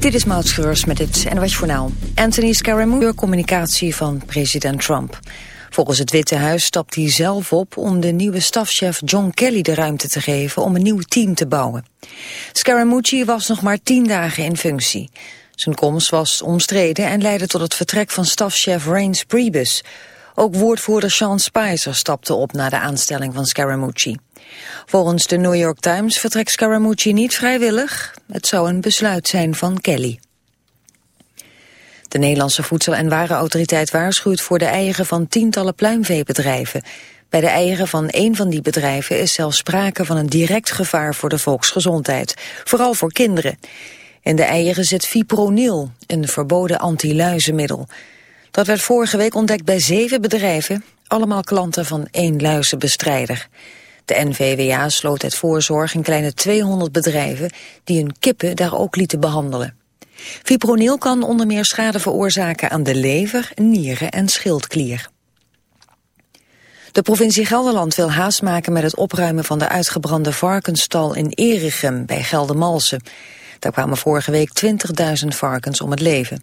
Dit is Maud met het NWS Journaal. Anthony Scaramucci communicatie van president Trump. Volgens het Witte Huis stapt hij zelf op om de nieuwe stafchef John Kelly de ruimte te geven om een nieuw team te bouwen. Scaramucci was nog maar tien dagen in functie. Zijn komst was omstreden en leidde tot het vertrek van stafchef Reince Priebus. Ook woordvoerder Sean Spicer stapte op na de aanstelling van Scaramucci. Volgens de New York Times vertrekt Scaramucci niet vrijwillig. Het zou een besluit zijn van Kelly. De Nederlandse Voedsel- en Warenautoriteit waarschuwt voor de eieren van tientallen pluimveebedrijven. Bij de eieren van één van die bedrijven is zelfs sprake van een direct gevaar voor de volksgezondheid. Vooral voor kinderen. In de eieren zit fipronil, een verboden antiluizenmiddel. Dat werd vorige week ontdekt bij zeven bedrijven, allemaal klanten van één luizenbestrijder. De NVWA sloot uit voorzorg een kleine 200 bedrijven die hun kippen daar ook lieten behandelen. Fipronil kan onder meer schade veroorzaken aan de lever, nieren en schildklier. De provincie Gelderland wil haast maken met het opruimen van de uitgebrande varkensstal in Erichem bij Geldermalsen. Daar kwamen vorige week 20.000 varkens om het leven.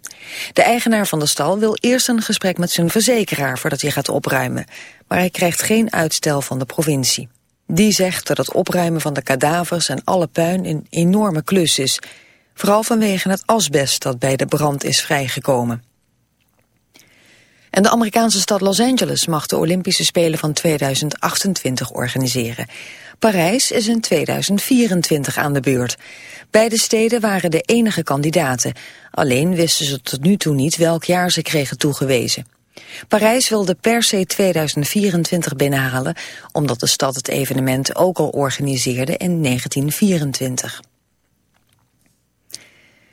De eigenaar van de stal wil eerst een gesprek met zijn verzekeraar voordat hij gaat opruimen. Maar hij krijgt geen uitstel van de provincie. Die zegt dat het opruimen van de kadavers en alle puin een enorme klus is. Vooral vanwege het asbest dat bij de brand is vrijgekomen. En de Amerikaanse stad Los Angeles mag de Olympische Spelen van 2028 organiseren. Parijs is in 2024 aan de beurt. Beide steden waren de enige kandidaten. Alleen wisten ze tot nu toe niet welk jaar ze kregen toegewezen. Parijs wilde per se 2024 binnenhalen, omdat de stad het evenement ook al organiseerde in 1924.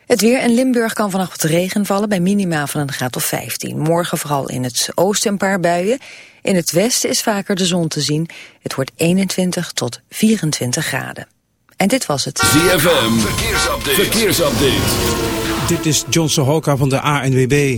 Het weer in Limburg kan vannacht regen vallen bij minima van een graad of 15. Morgen vooral in het oosten een paar buien. In het westen is vaker de zon te zien. Het wordt 21 tot 24 graden. En dit was het. ZFM, verkeersupdate. verkeersupdate. Dit is John Sohoka van de ANWB.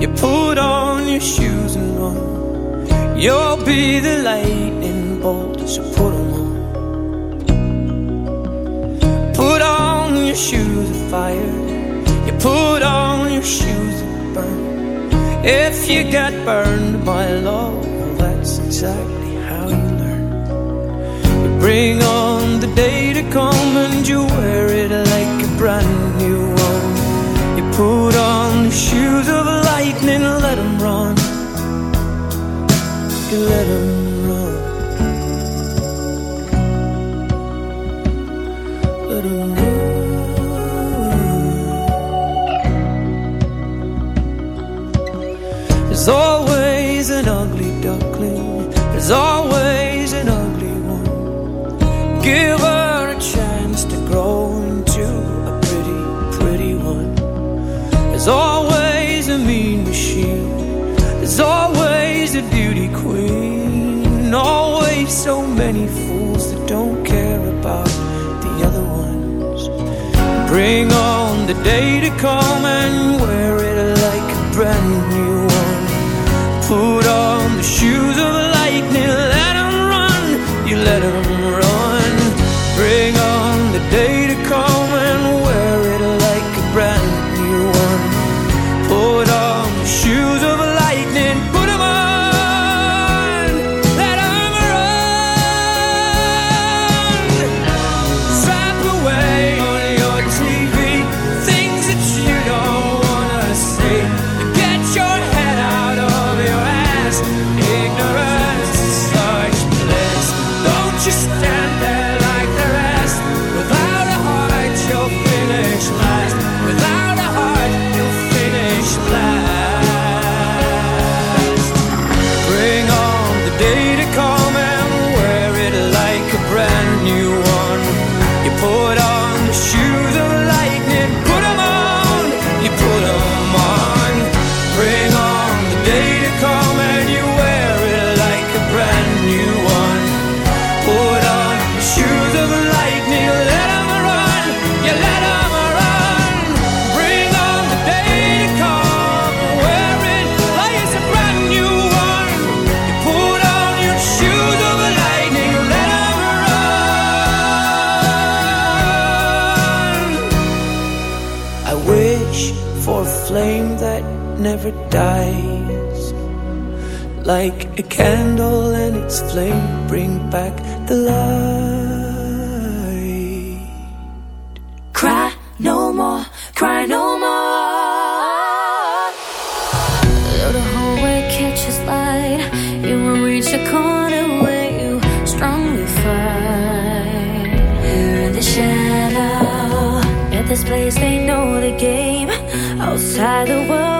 You put on your shoes and run. You'll be the lightning bolt, so put them on. Put on your shoes of fire. You put on your shoes of burn. If you got burned by love, well, that's exactly how you learn. You bring on the day to come and you wear it like let the day to come and wear it like a brand new one. Put on the shoes of never dies. Like a candle and its flame bring back the light. Cry no more, cry no more. Though the hallway catches light, you will reach a corner where you strongly fight. Here in the shadow, at this place they know the game outside the world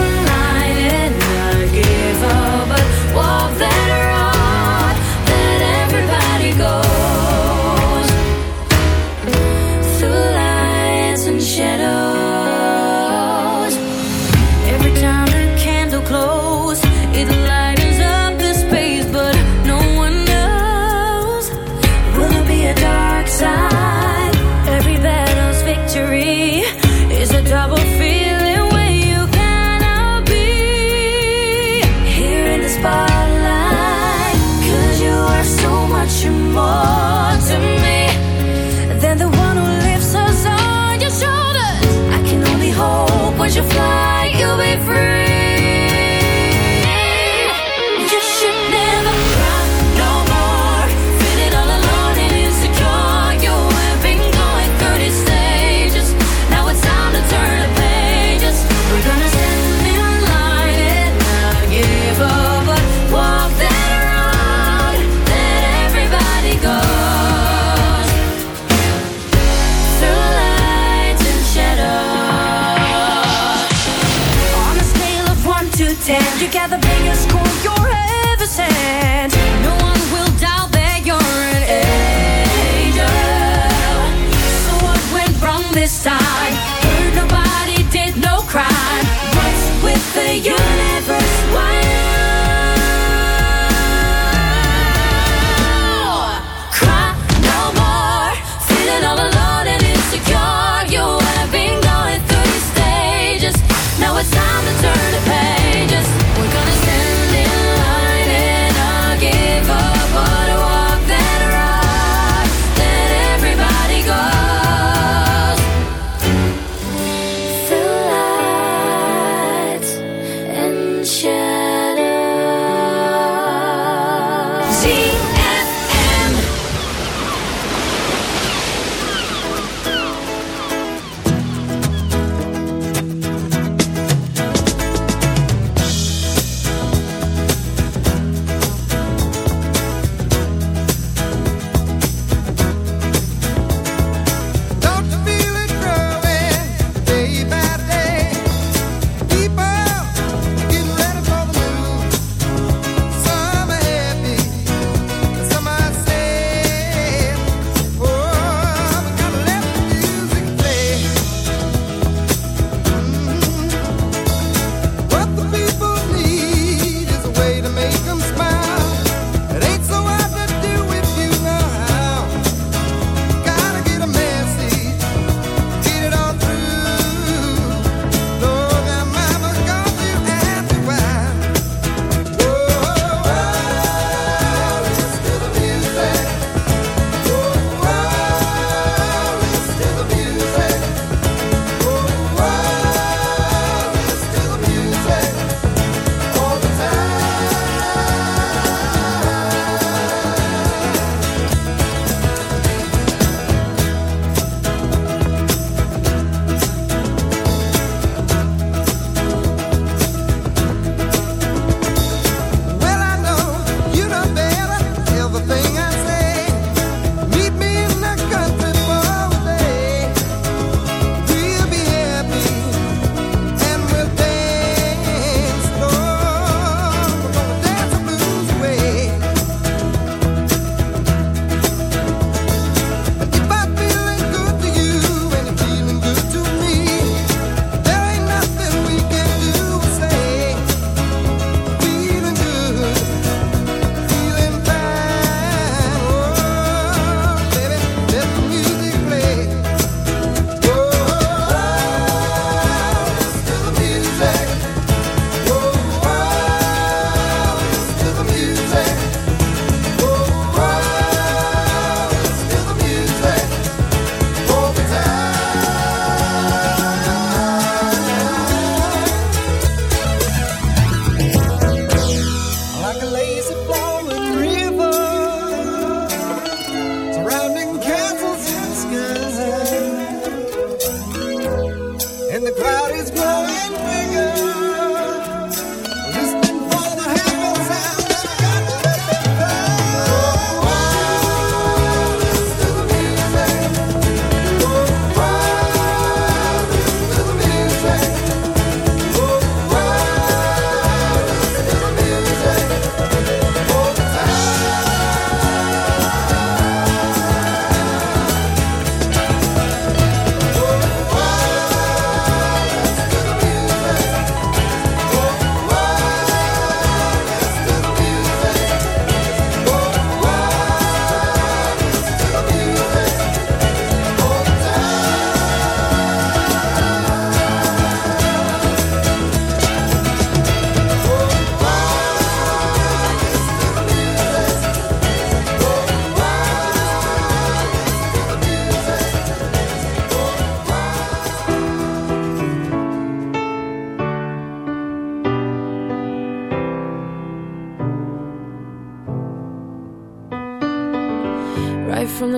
together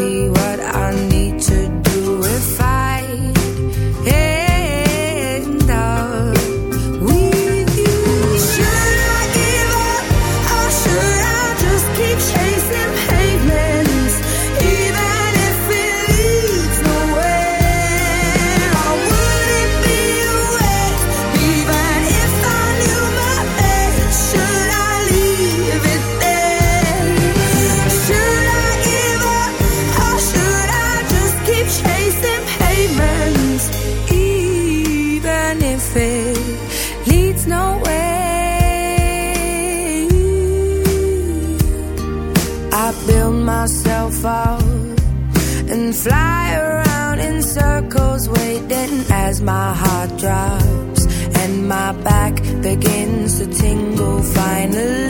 see finally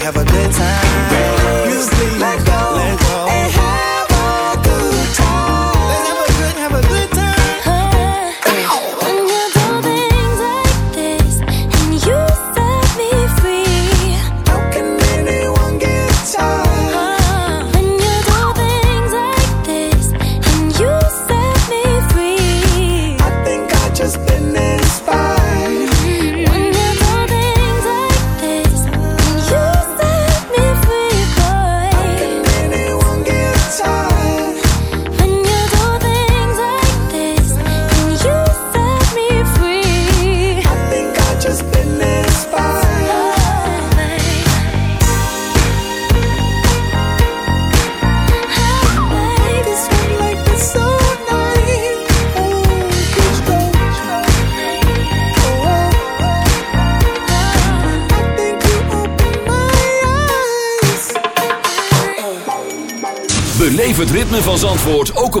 Have a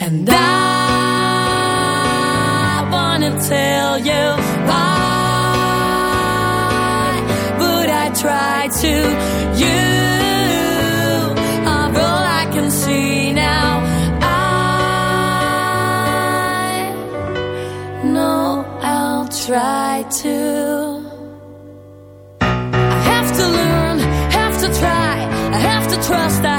And I wanna tell you why, but I try to. You are all I can see now. I know I'll try to. I have to learn. Have to try. I have to trust I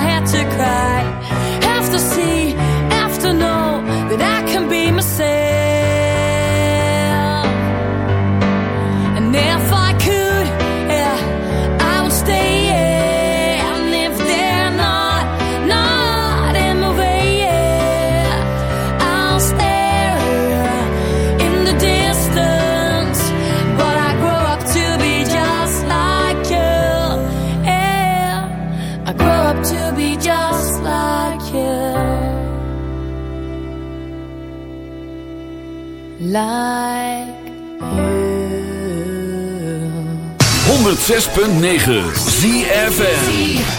106.9 ZFN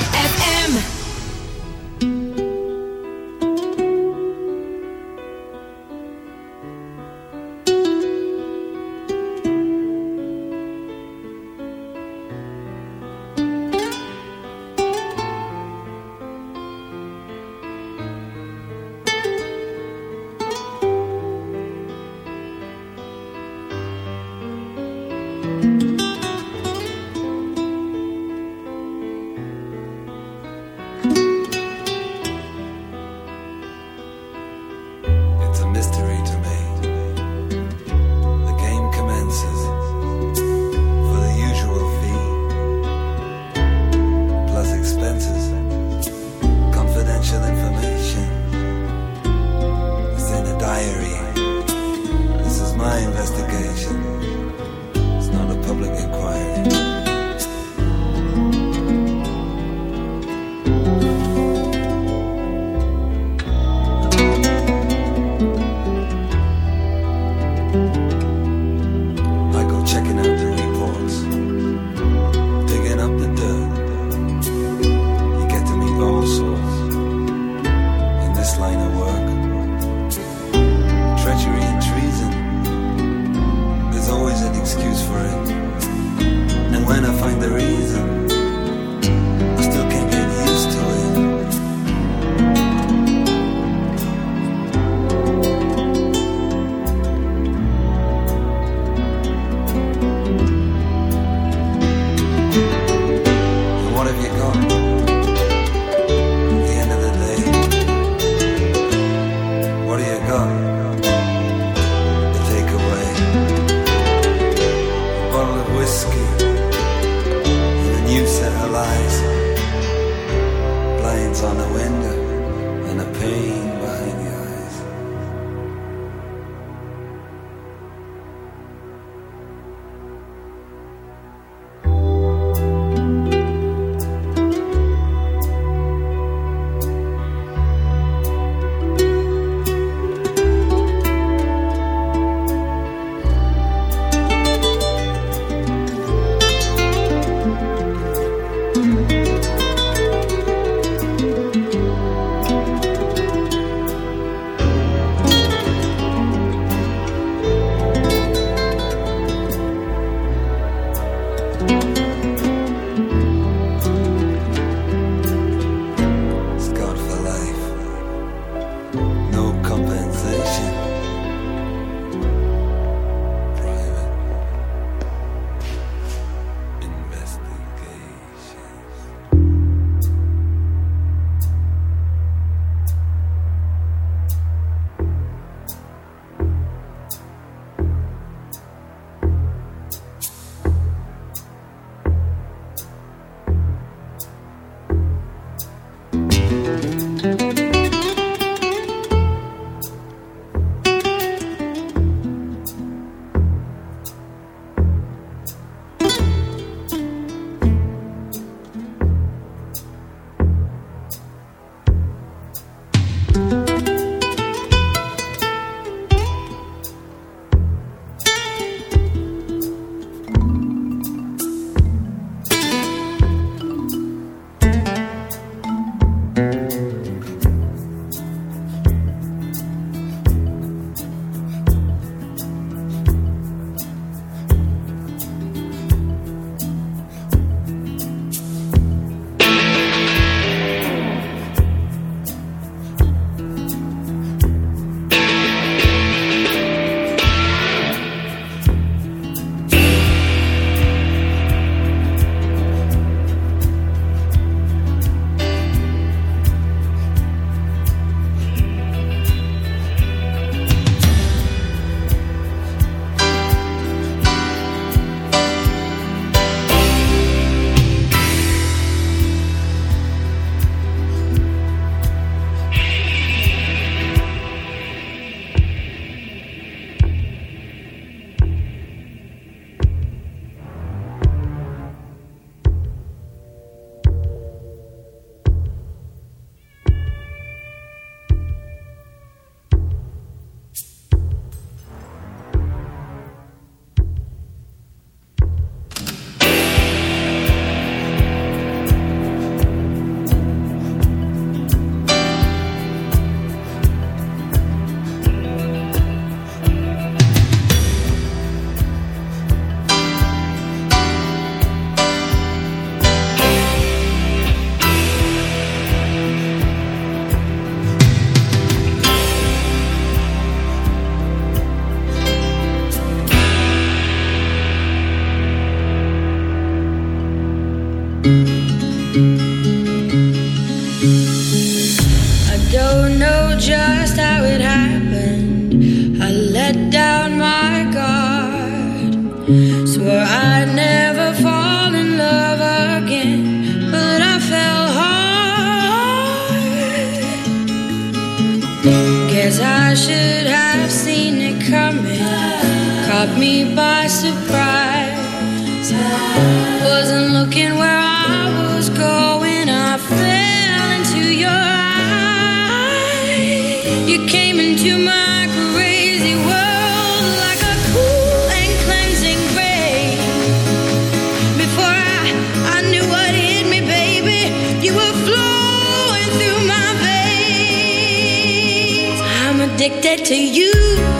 addicted to you.